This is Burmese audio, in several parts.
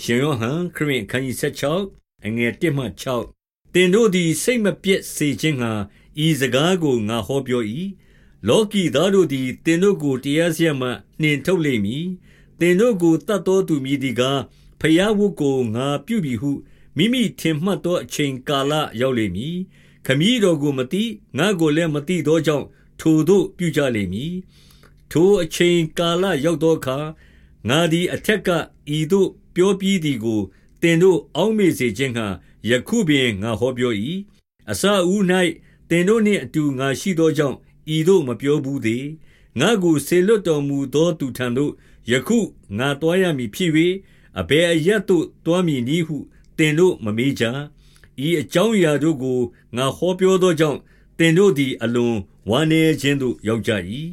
ရှင်ယောဟန်ခရစ်အခန်းကြီး16အငယ်1မှ6တင်တို့သည်စိတ်မပြည့်စေခြင်းငှာဤစကားကိုငါဟောပြော၏လောကီသားတို့သည်တင်တို့ကိုတရားစရမှနှင်ထုတ်လိမ့်မည်တင်တို့ကိုတတ်တော်သူမည်ဒီကားဖျားဝုကိုငါပြုပြီဟုမိမိထင်မှတ်သောအချိန်ကာလရောက်လိမ့်မည်ခမည်းတော်ကိုမသိငါကိုလည်းမသိသောကြောင့်ထိုတို့ပြုကြလိမ့်မည်ထိုအချိန်ကာလရောက်သောအခါငါသည်အထက်ကဤသို့ ပြောပြီးသည်ကိုတင်တို့အောက်မေ့စေခြင်းဟံယခုပင်ငါဟောပြော၏အစအဦး၌တင်တို့နှင့်အတူငါရှိသောကြောင့်ဤသို့မပြောဘူးသေးငါကိုဆေလွတ်တော်မူသောသူထံသို့ယခုငါတော်ရမည်ဖြစ်၍အဘယ်အရတ်သို့တွားမည်နည်းဟုတင်တို့မမေးကြဤအကြောင်းအရာတို့ကိုငါဟောပြောသောကြောင့်တင်တို့သည်အလွန်ဝမ်းနည်းခြင်းသို့ရောက်ကြ၏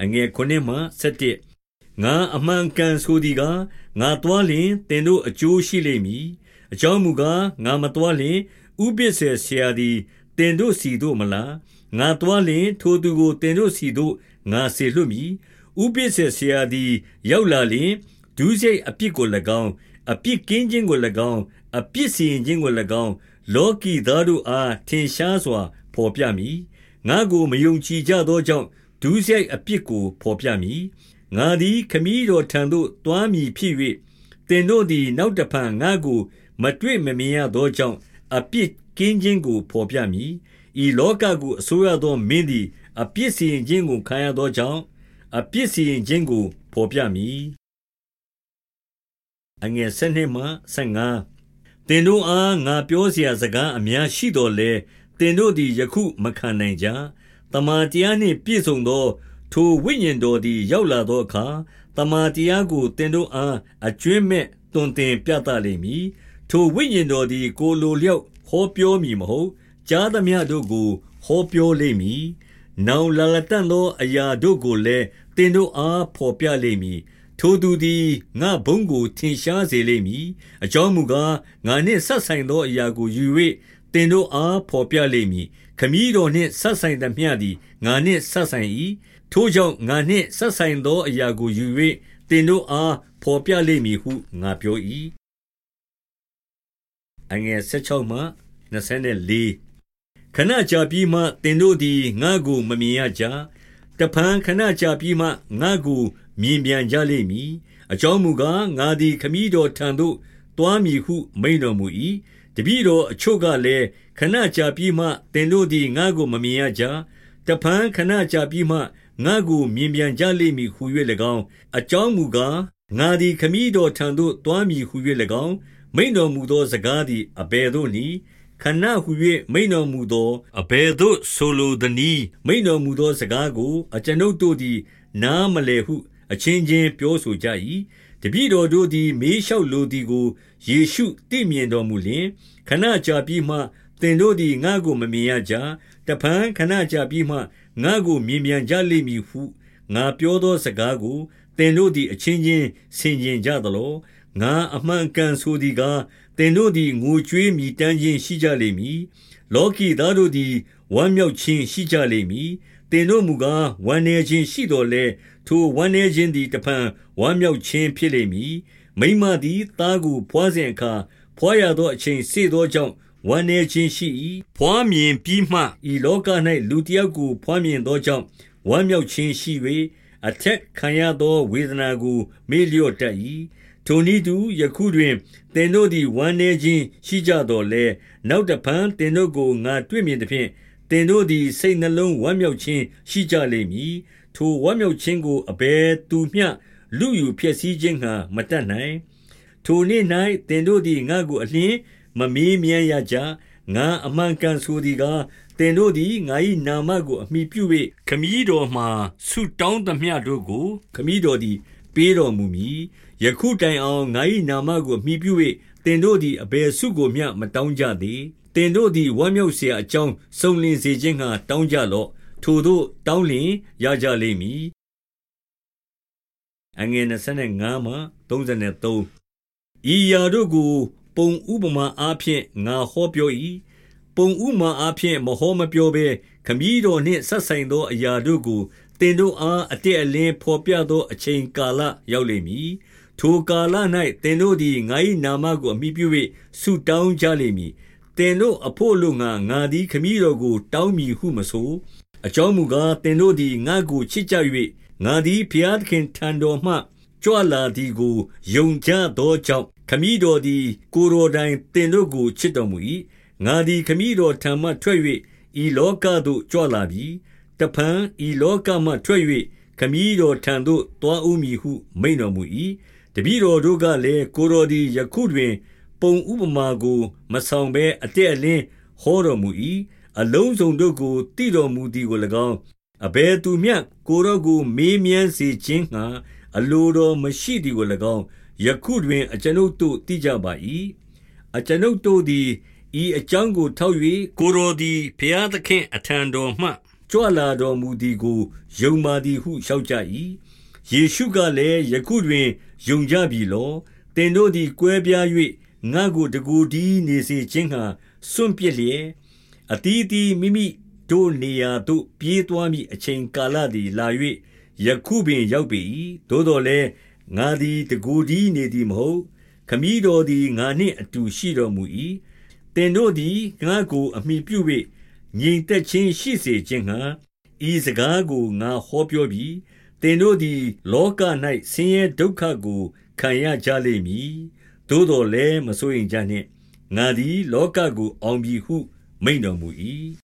အငယ်9မှ17 ငါအမှန်ကန်ဆိုသည်ကားငါတွားလျင်တင်တို့အကျိုးရှိလိမ့်မည်အကြောင်းမူကားငါမတွားလျင်ဥပစ္စေဆရာသည်တင်တို့စီတို့မလားငါတွားလျင်ထိုသူကိုတင်တို့စီတို့ငါစေလွတ်မည်ဥပစ္စေဆရာသည်ရောက်လာလျင်ဒုစရိုက်အပြစ်ကို၎င်းအပြစ်ကင်းခြင်းကို၎င်းအပြစ်စီရင်ခြင်းကို၎င်းလောကီသားတို့အားထင်ရှားစွာဖော်ပြမည်ငါကိုမယုံကြည်ကြသောကြောင့်ဒုစရိုက်အပြစ်ကိုဖော်ပြမည် ငါသည်ခမည်းတော်ထံသို့တွားမည်ဖြစ်၍တင်တို့သည်နောက်တဖန်ငါကိုမတွေ့မမြင်ရသောကြောင့်အပြစ်ကင်းခြင်းကိုဖော်ပြမည်ဤလောကကိုအစိုးရသောမင်းသည်အပြစ်စီရင်ခြင်းကိုခံရသောကြောင့်အပြစ်စီရင်ခြင်းကိုဖော်ပြမည်အငယ်၁၂မှ၁၅တင်တို့အားငါပြောเสียစကားအများရှိတော်လဲတင်တို့သည်ယခုမခံနိုင်ကြတမန်တရားနှင့်ပြည့်စုံသော ထိုဝိညာဉ်တော်သည် ရောက်လာသောအခါတမန်တရားကိုတင်တို့အား အကျွင့်မဲ့တွင်တင်ပြသလိမ့်မည် ထိုဝိညာဉ်တော်သည် ကိုလိုလျောက် ဟောပြောမည်မဟုတ် ကြားသမျှတို့ကို ဟောပြောလိမ့်မည် နောင်လာလတန်သောအရာတို့ကိုလည်းတင်တို့အားဖော်ပြလိမ့်မည် ထိုသူသည် ငါဘုံကို ထင်ရှားစေလိမ့်မည် အကြောင်းမူကား ငါနှင့်ဆက်ဆိုင်သောအရာကိုယူ၍တင်တို့အားဖော်ပြလိမ့်မည် ခမည်းတော်နှင့်ဆက်ဆိုင်သမျှသည် ငါနှင့်ဆက်ဆိုင်၏ ထိုကြောင့်ငါနှင့်ဆက်ဆိုင်သောအရာကိုယူ၍တင်တို့အားဖော်ပြလိမ့်မည်ဟုငါပြော၏အငယ်16မှ24ခဏကြာပြီးမှတင်တို့သည်ငါကိုမမြင်ရကြတဖန်ခဏကြာပြီးမှငါကိုမြင်ပြန်ကြလိမ့်မည်အကြောင်းမူကားငါသည်ခမည်းတော်ထံသို့တွားမည်ဟုမိန်တော်မူ၏တပည့်တော်အချို့ကလည်းခဏကြာပြီးမှတင်တို့သည်ငါကိုမမြင်ရကြ တဖန်ခဏကြာပြီးမှငါကိုမြင်ပြန်ကြလိမ့်မည်ဟု၍၎င်းအကြောင်းမူကားငါသည်ခမည်းတော်ထံသို့တွားမည်ဟု၍၎င်းမိန်တော်မူသောစကားသည်အဘယ်သို့နည်းခဏဟု၍မိန်တော်မူသောအဘယ်သို့ဆိုလိုသနည်းမိန်တော်မူသောစကားကို အကျွန်ုပ်တို့သည် နားမလည်ဟု အချင်းချင်းပြောဆိုကြ၏တပည့်တော်တို့သည် မေးလျှောက်လိုသည်ကိုယေရှုသိမြင်တော်မူလျင်ခဏကြာပြီးမှ သင်တို့သည်ငါကိုမမြင်ရကြတဖန်ခဏကြာပြီးမှငါကိုမြင်မြန်ကြလိမ့်မည်ဟုငါပြောသောစကားကိုသင်တို့သည်အချင်းချင်းဆင်ခြင်ကြသလောငါအမှန်ကန်ဆိုသည်ကားသင်တို့သည်ငိုကြွေးမြည်တမ်းခြင်းရှိကြလိမ့်မည်လောကီသားတို့သည်ဝမ်းမြောက်ခြင်းရှိကြလိမ့်မည်သင်တို့မူကားဝမ်းနည်းခြင်းရှိတော်လဲထိုဝမ်းနည်းခြင်းသည်တဖန်ဝမ်းမြောက်ခြင်းဖြစ်လိမ့်မည်မိမသည်သားကိုဖွားစဉ်အခါဖွာရသောအချိန်စေသောကြောင့် ဝမ်းနည်းခြင်းရှိ၏ဖွားမြင်ပြီးမှဤလောက၌လူတယောက်ကိုဖွားမြင်သောကြောင့်ဝမ်းမြောက်ခြင်းရှိ၍အထက်ခံရသောဝေဒနာကို မေ့လျော့တတ်၏ထိုနည်းတူယခုတွင်သင်တို့သည်ဝမ်းနည်းခြင်းရှိကြတော်လဲနောက်တဖန်သင်တို့ကိုငါတွေ့မြင်သဖြင့်သင်တို့သည်စိတ်နှလုံးဝမ်းမြောက်ခြင်းရှိကြလိမ့်မည်ထိုဝမ်းမြောက်ခြင်းကိုအဘယ်သူမျှလူယူဖြစ်စည်းခြင်းဟံမတတ်နိုင်ထိုနေ့၌သင်တို့သည်ငါကိုအလင်း မမေးမြန်းရကြငါအမှန်ကန်ဆိုသည်ကားသင်တို့သည်ငါ၏နာမကိုအမိပြု၍ခမည်းတော်မှဆုတောင်းသမျှတို့ကို ခမည်းတော်သည် ပေးတော်မူမည်ယခုတိုင်အောင်ငါ၏နာမကိုအမိပြု၍သင်တို့သည်အဘယ်ဆုကိုမျှမတောင်းကြသေးသင်တို့သည်ဝမ်းမြောက်เสียအကြောင်းစုံလင်စေခြင်းငှာတောင်းကြလော့ထိုသို့တောင်းလျင်ရကြလိမ့်မည်အငယ်25မှ33ဤရာတို့ကို ပုံဥပမာအားဖြင့်ငါဟောပြော၏ပုံဥမာအားဖြင့်မဟောမပြောဘဲခမည်းတော်နှင့်ဆက်ဆိုင်သောအရာတို့ကိုတင်တို့အားအတည့်အလင်းဖော်ပြသောအချိန်ကာလရောက်လိမ့်မည်ထိုကာလ၌သင်တို့သည်ငါ၏နာမကိုအမိပြု၍ဆုတောင်းကြလိမ့်မည်သင်တို့အဖို့လိုငါငါသည်ခမည်းတော်ကိုတောင်းမည်ဟုမဆိုအကြောင်းမူကားသင်တို့သည်ငါကိုချစ်ကြ၍ငါသည်ဘုရားသခင်ထံတော်မှကြွလာသည်ကိုယုံကြသောကြောင့် ခမည်းတော်သည် ကိုတော်တိုင် သင်တို့ကို ချစ်တော်မူ၏ငါသည် ခမည်းတော်ထံမှထွက်၍ဤလောကသို့ ကြွလာပြီ တဖန် ဤလောကမှထွက်၍ခမည်းတော်ထံသို့တွားဦးမည်ဟု မိန်တော်မူ၏တပည့်တော်တို့ကလည်း ကိုတော်သည် ယခုတွင် ပုံဥပမာကို မဆောင်ဘဲ အတက်အလင်း ဟောတော်မူ၏အလုံးစုံတို့ကိုတည်တော်မူသည်ကို၎င်း အဘယ်သူမျှ ကိုတော်ကို မေးမြန်းစေခြင်းငှာအလိုတော်မရှိသည်ကို၎င်း ယခုတွင် အကျွန်ုပ်တို့သိကြပါ၏အကျွန်ုပ်တို့သည် ဤအကြောင်းကိုထောက်၍ကိုတော်သည် ဘုရားသခင်အထံတော်မှ ကြွလာတော်မူသည်ကို ယုံပါသည်ဟုလျှောက်ကြ၏ယေရှုကလည်းယခုတွင်ယုံကြပြီလောသင်တို့သည်ကွဲပြား၍ငါကိုတကူဒီနေစေခြင်းဟာစွန့်ပစ်လျက်အတီးတီမိမိတို့နေရာသို့ပြေးသွားမည်အချိန်ကာလသည်လာ၍ယခုပင်ရောက်ပေ၏သို့တော်လည်း ငါသည်တကူဒီနေသည်မဟုတ် ခမည်းတော်သည်ငါနှင့်အတူရှိတော်မူ၏သင်တို့သည်ငါကိုအမိပြု၍ငြိမ်သက်ခြင်းရှိစေခြင်းငှာဤစကားကိုငါဟောပြောပြီးသင်တို့သည် လောက၌ဆင်းရဲဒုက္ခကိုခံရကြလိမ့်မည်သို့တော်လည်းမစိုးရင်ကြနှင့်ငါသည် လောကကိုအောင်ပြီဟု မိန်တော်မူ၏